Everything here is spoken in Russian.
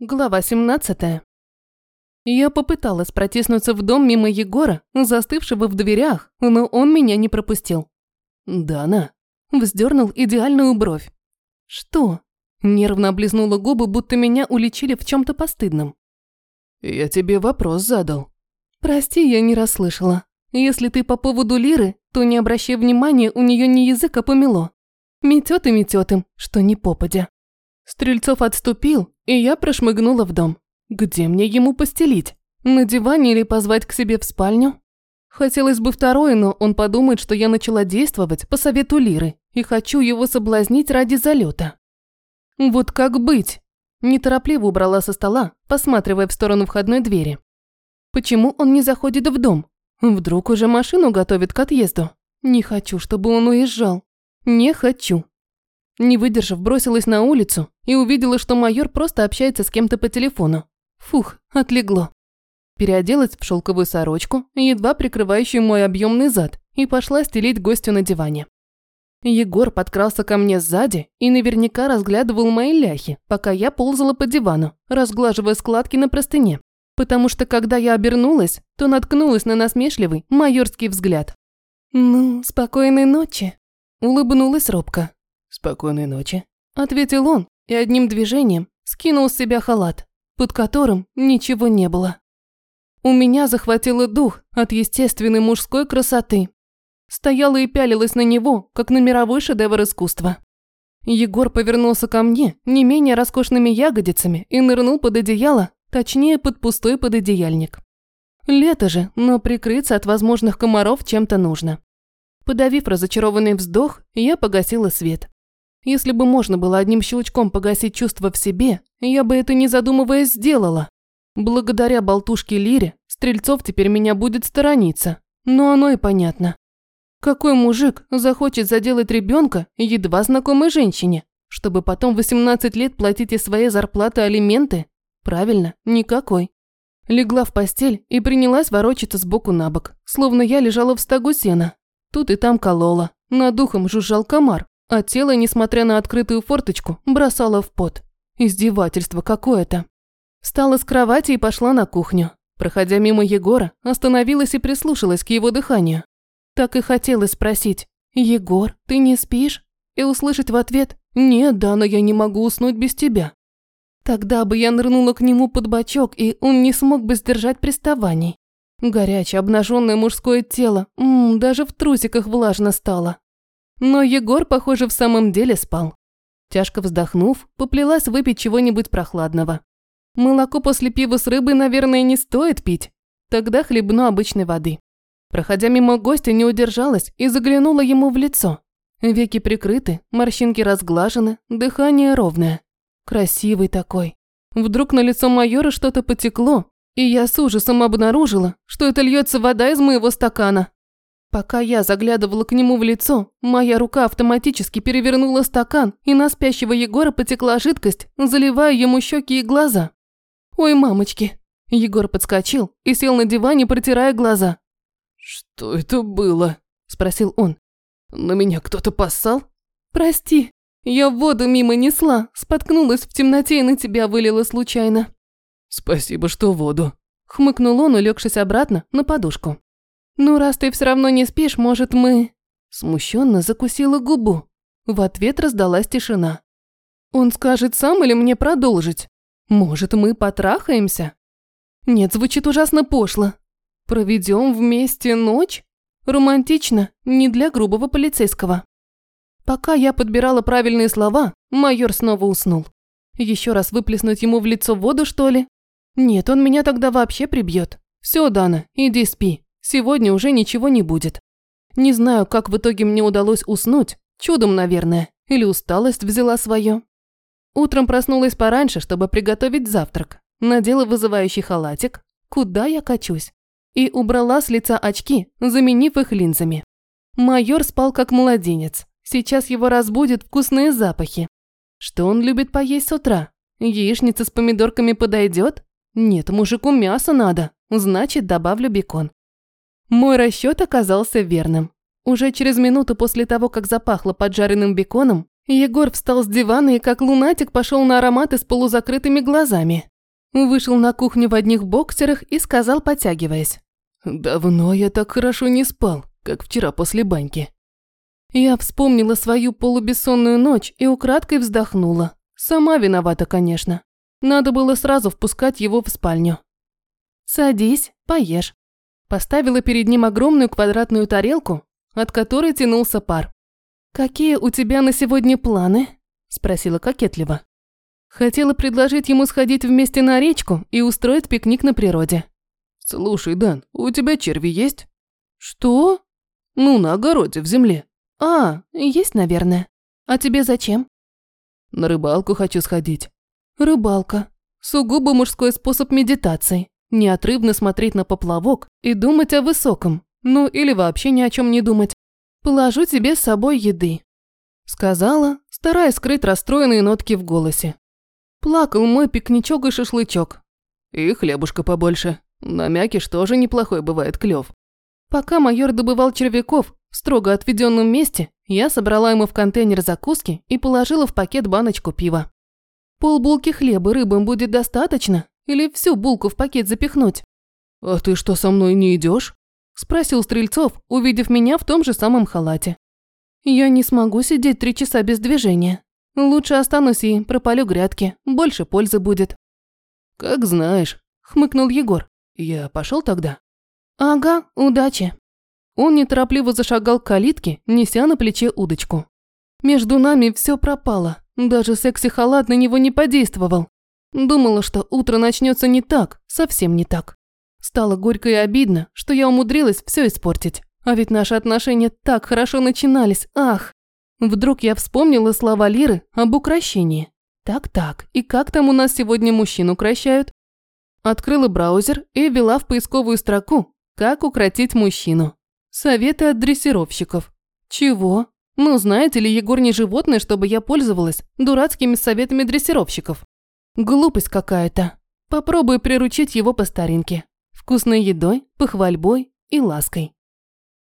Глава 17. Я попыталась протиснуться в дом мимо Егора, застывшего в дверях, но он меня не пропустил. «Дана?» Вздернул идеальную бровь. «Что?» Нервно облизнула губы, будто меня уличили в чем то постыдном. «Я тебе вопрос задал». «Прости, я не расслышала. Если ты по поводу Лиры, то не обращай внимания, у нее не язык, а помело. Метет и метет им, что не попадя». Стрельцов отступил, и я прошмыгнула в дом. Где мне ему постелить? На диване или позвать к себе в спальню? Хотелось бы второе, но он подумает, что я начала действовать по совету Лиры и хочу его соблазнить ради залета. Вот как быть? Неторопливо убрала со стола, посматривая в сторону входной двери. Почему он не заходит в дом? Вдруг уже машину готовит к отъезду? Не хочу, чтобы он уезжал. Не хочу. Не выдержав, бросилась на улицу и увидела, что майор просто общается с кем-то по телефону. Фух, отлегло. Переоделась в шелковую сорочку, едва прикрывающую мой объемный зад, и пошла стелить гостю на диване. Егор подкрался ко мне сзади и наверняка разглядывал мои ляхи, пока я ползала по дивану, разглаживая складки на простыне. Потому что когда я обернулась, то наткнулась на насмешливый майорский взгляд. «Ну, спокойной ночи», – улыбнулась робко. «Спокойной ночи», – ответил он и одним движением скинул с себя халат, под которым ничего не было. У меня захватило дух от естественной мужской красоты. Стояла и пялилась на него, как на мировой шедевр искусства. Егор повернулся ко мне не менее роскошными ягодицами и нырнул под одеяло, точнее под пустой пододеяльник. Лето же, но прикрыться от возможных комаров чем-то нужно. Подавив разочарованный вздох, я погасила свет. Если бы можно было одним щелчком погасить чувства в себе, я бы это не задумываясь сделала. Благодаря болтушке Лире, Стрельцов теперь меня будет сторониться. Но оно и понятно. Какой мужик захочет заделать ребенка едва знакомой женщине, чтобы потом 18 лет платить из своей зарплаты алименты? Правильно, никакой. Легла в постель и принялась ворочаться сбоку на бок, словно я лежала в стогу сена. Тут и там колола, над духом жужжал комар, а тело, несмотря на открытую форточку, бросало в пот. Издевательство какое-то. Встала с кровати и пошла на кухню. Проходя мимо Егора, остановилась и прислушалась к его дыханию. Так и хотелось спросить «Егор, ты не спишь?» И услышать в ответ «Нет, да, но я не могу уснуть без тебя». Тогда бы я нырнула к нему под бочок, и он не смог бы сдержать приставаний. Горячее, обнаженное мужское тело, м -м, даже в трусиках влажно стало. Но Егор, похоже, в самом деле спал. Тяжко вздохнув, поплелась выпить чего-нибудь прохладного. Молоко после пива с рыбой, наверное, не стоит пить. Тогда хлебну обычной воды. Проходя мимо гостя, не удержалась и заглянула ему в лицо. Веки прикрыты, морщинки разглажены, дыхание ровное. Красивый такой. Вдруг на лицо майора что-то потекло, и я с ужасом обнаружила, что это льется вода из моего стакана. Пока я заглядывала к нему в лицо, моя рука автоматически перевернула стакан, и на спящего Егора потекла жидкость, заливая ему щеки и глаза. «Ой, мамочки!» Егор подскочил и сел на диване, протирая глаза. «Что это было?» – спросил он. «На меня кто-то поссал?» «Прости, я воду мимо несла, споткнулась в темноте и на тебя вылила случайно». «Спасибо, что воду», – хмыкнул он, улегшись обратно на подушку. «Ну, раз ты все равно не спишь, может, мы...» Смущенно закусила губу. В ответ раздалась тишина. «Он скажет сам или мне продолжить? Может, мы потрахаемся?» «Нет, звучит ужасно пошло. Проведем вместе ночь? Романтично, не для грубого полицейского». Пока я подбирала правильные слова, майор снова уснул. Еще раз выплеснуть ему в лицо воду, что ли? Нет, он меня тогда вообще прибьет. Все, Дана, иди спи. Сегодня уже ничего не будет. Не знаю, как в итоге мне удалось уснуть. Чудом, наверное. Или усталость взяла свое. Утром проснулась пораньше, чтобы приготовить завтрак. Надела вызывающий халатик. Куда я качусь? И убрала с лица очки, заменив их линзами. Майор спал как младенец. Сейчас его разбудят вкусные запахи. Что он любит поесть с утра? Яичница с помидорками подойдет? Нет, мужику мясо надо. Значит, добавлю бекон. Мой расчет оказался верным. Уже через минуту после того, как запахло поджаренным беконом, Егор встал с дивана и как лунатик пошел на ароматы с полузакрытыми глазами. Вышел на кухню в одних боксерах и сказал, потягиваясь. «Давно я так хорошо не спал, как вчера после баньки». Я вспомнила свою полубессонную ночь и украдкой вздохнула. Сама виновата, конечно. Надо было сразу впускать его в спальню. «Садись, поешь». Поставила перед ним огромную квадратную тарелку, от которой тянулся пар. «Какие у тебя на сегодня планы?» – спросила кокетливо. Хотела предложить ему сходить вместе на речку и устроить пикник на природе. «Слушай, Дан, у тебя черви есть?» «Что?» «Ну, на огороде, в земле». «А, есть, наверное. А тебе зачем?» «На рыбалку хочу сходить». «Рыбалка. Сугубо мужской способ медитации. Неотрывно смотреть на поплавок и думать о высоком. Ну, или вообще ни о чем не думать. Положу тебе с собой еды», – сказала, стараясь скрыть расстроенные нотки в голосе. Плакал мой пикничок и шашлычок. И хлебушка побольше. На мякиш тоже неплохой бывает клёв. Пока майор добывал червяков в строго отведенном месте, я собрала ему в контейнер закуски и положила в пакет баночку пива. Полбулки хлеба рыбам будет достаточно? Или всю булку в пакет запихнуть? «А ты что, со мной не идешь? Спросил Стрельцов, увидев меня в том же самом халате. Я не смогу сидеть три часа без движения. Лучше останусь и пропалю грядки, больше пользы будет. Как знаешь, хмыкнул Егор. Я пошел тогда? Ага, удачи. Он неторопливо зашагал к калитке, неся на плече удочку. Между нами все пропало, даже секси-халат на него не подействовал. Думала, что утро начнется не так, совсем не так. Стало горько и обидно, что я умудрилась все испортить. А ведь наши отношения так хорошо начинались, ах! Вдруг я вспомнила слова Лиры об укращении. Так-так, и как там у нас сегодня мужчин укращают? Открыла браузер и ввела в поисковую строку «Как укротить мужчину». Советы от дрессировщиков. Чего? Ну, знаете ли, Егор не животное, чтобы я пользовалась дурацкими советами дрессировщиков. Глупость какая-то. Попробую приручить его по старинке. Вкусной едой, похвальбой и лаской.